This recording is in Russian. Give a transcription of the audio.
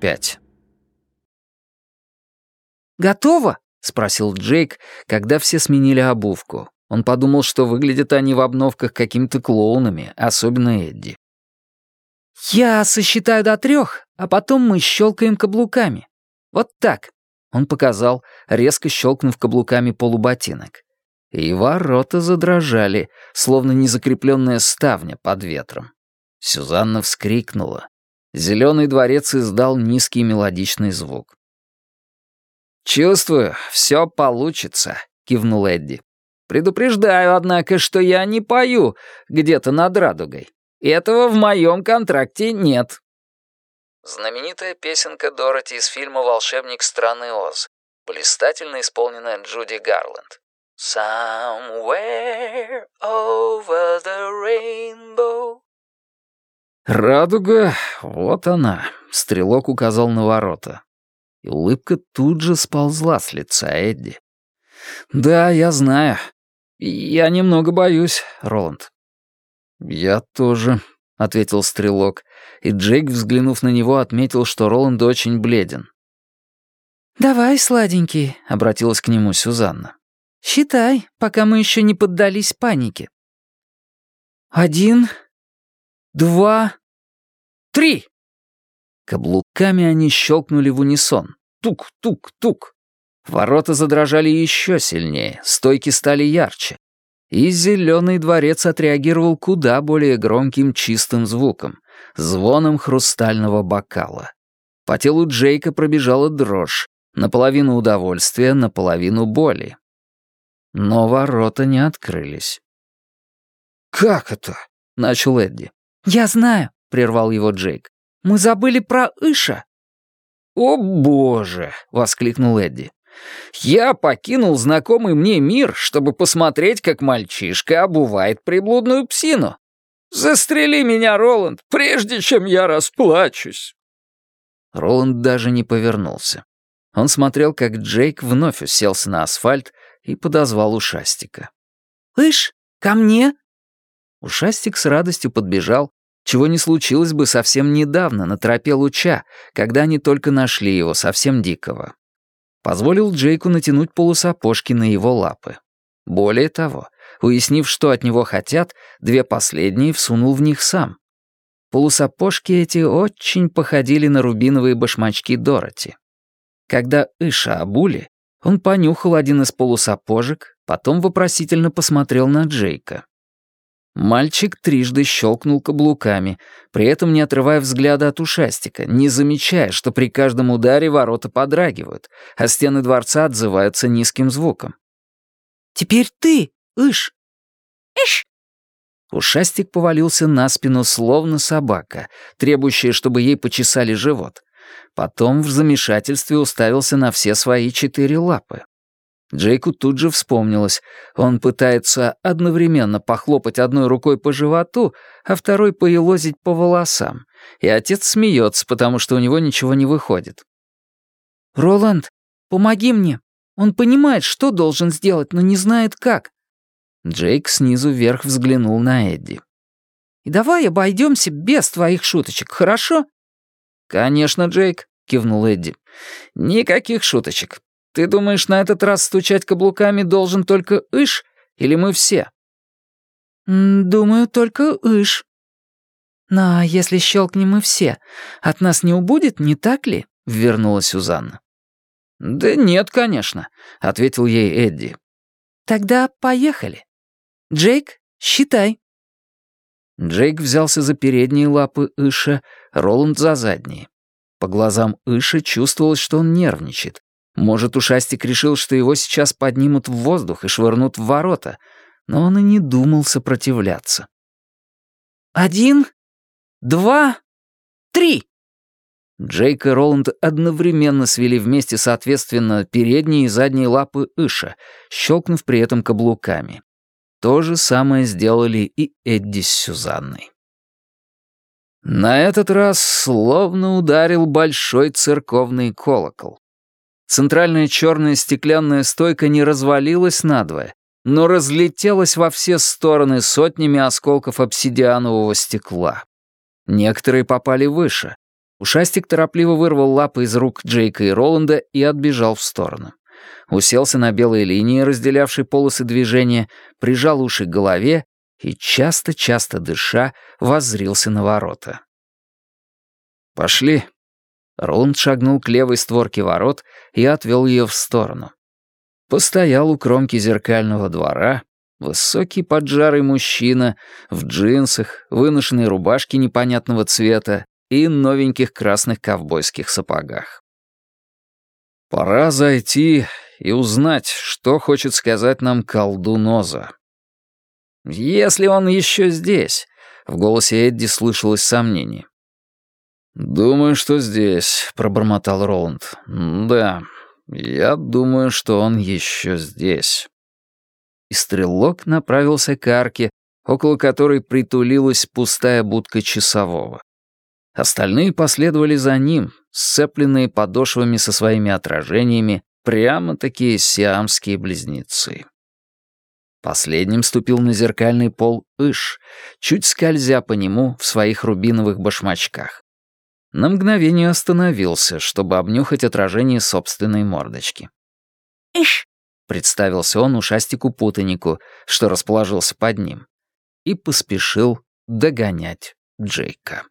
Пять. «Готово?» — спросил Джейк, когда все сменили обувку. Он подумал, что выглядят они в обновках какими-то клоунами, особенно Эдди. «Я сосчитаю до трех, а потом мы щелкаем каблуками. Вот так». Он показал, резко щелкнув каблуками полуботинок. И ворота задрожали, словно незакрепленная ставня под ветром. Сюзанна вскрикнула. Зеленый дворец издал низкий мелодичный звук. «Чувствую, все получится», — кивнул Эдди. «Предупреждаю, однако, что я не пою где-то над радугой. Этого в моем контракте нет». Знаменитая песенка Дороти из фильма «Волшебник страны Оз», блистательно исполненная Джуди Гарленд. «Somewhere over the rainbow». «Радуга, вот она», — стрелок указал на ворота. И улыбка тут же сползла с лица Эдди. «Да, я знаю. Я немного боюсь, Роланд». «Я тоже», — ответил стрелок, и Джейк, взглянув на него, отметил, что Роланд очень бледен. «Давай, сладенький», — обратилась к нему Сюзанна. «Считай, пока мы еще не поддались панике». «Один, два, три!» Каблуками они щелкнули в унисон. Тук-тук-тук. Ворота задрожали еще сильнее, стойки стали ярче. И зеленый дворец отреагировал куда более громким чистым звуком, звоном хрустального бокала. По телу Джейка пробежала дрожь, наполовину удовольствия, наполовину боли. Но ворота не открылись. «Как это?» — начал Эдди. «Я знаю», — прервал его Джейк. «Мы забыли про Иша». «О боже!» — воскликнул Эдди. «Я покинул знакомый мне мир, чтобы посмотреть, как мальчишка обувает приблудную псину. Застрели меня, Роланд, прежде чем я расплачусь!» Роланд даже не повернулся. Он смотрел, как Джейк вновь уселся на асфальт и подозвал ушастика. «Ишь, ко мне!» Ушастик с радостью подбежал, чего не случилось бы совсем недавно на тропе луча, когда они только нашли его, совсем дикого. Позволил Джейку натянуть полусапожки на его лапы. Более того, уяснив, что от него хотят, две последние всунул в них сам. Полусапожки эти очень походили на рубиновые башмачки Дороти. Когда Иша обули, он понюхал один из полусапожек, потом вопросительно посмотрел на Джейка. Мальчик трижды щелкнул каблуками, при этом не отрывая взгляда от ушастика, не замечая, что при каждом ударе ворота подрагивают, а стены дворца отзываются низким звуком. «Теперь ты, Иш!» «Иш!» Ушастик повалился на спину, словно собака, требующая, чтобы ей почесали живот. Потом в замешательстве уставился на все свои четыре лапы. Джейку тут же вспомнилось. Он пытается одновременно похлопать одной рукой по животу, а второй поелозить по волосам. И отец смеется, потому что у него ничего не выходит. «Роланд, помоги мне. Он понимает, что должен сделать, но не знает как». Джейк снизу вверх взглянул на Эдди. «И давай обойдемся без твоих шуточек, хорошо?» «Конечно, Джейк», — кивнул Эдди. «Никаких шуточек. Ты думаешь, на этот раз стучать каблуками должен только Иш или мы все?» «Думаю, только Иш». «Но если щелкнем мы все, от нас не убудет, не так ли?» — вернулась Сюзанна. «Да нет, конечно», — ответил ей Эдди. «Тогда поехали. Джейк, считай». Джейк взялся за передние лапы Иша, Роланд за задние. По глазам Иша чувствовалось, что он нервничает, может, ушастик решил, что его сейчас поднимут в воздух и швырнут в ворота, но он и не думал сопротивляться. «Один, два, три!» Джейк и Роланд одновременно свели вместе, соответственно, передние и задние лапы Иша, щелкнув при этом каблуками. То же самое сделали и Эдди с Сюзанной. На этот раз словно ударил большой церковный колокол. Центральная черная стеклянная стойка не развалилась надвое, но разлетелась во все стороны сотнями осколков обсидианового стекла. Некоторые попали выше, Ушастик торопливо вырвал лапы из рук Джейка и Роланда и отбежал в сторону. Уселся на белой линии, разделявшей полосы движения, прижал уши к голове и, часто-часто дыша, воззрился на ворота. «Пошли». Роланд шагнул к левой створке ворот и отвел ее в сторону. Постоял у кромки зеркального двора, высокий поджарый мужчина в джинсах, выношенной рубашке непонятного цвета и новеньких красных ковбойских сапогах. «Пора зайти и узнать, что хочет сказать нам колдун Оза». «Если он еще здесь», — в голосе Эдди слышалось сомнение. «Думаю, что здесь», — пробормотал Роланд. «Да, я думаю, что он еще здесь». И стрелок направился к арке, около которой притулилась пустая будка часового. Остальные последовали за ним, сцепленные подошвами со своими отражениями, прямо такие сиамские близнецы. Последним ступил на зеркальный пол Иш, чуть скользя по нему в своих рубиновых башмачках. На мгновение остановился, чтобы обнюхать отражение собственной мордочки. «Иш!» — представился он ушастику-путанику, что расположился под ним, и поспешил догонять Джейка.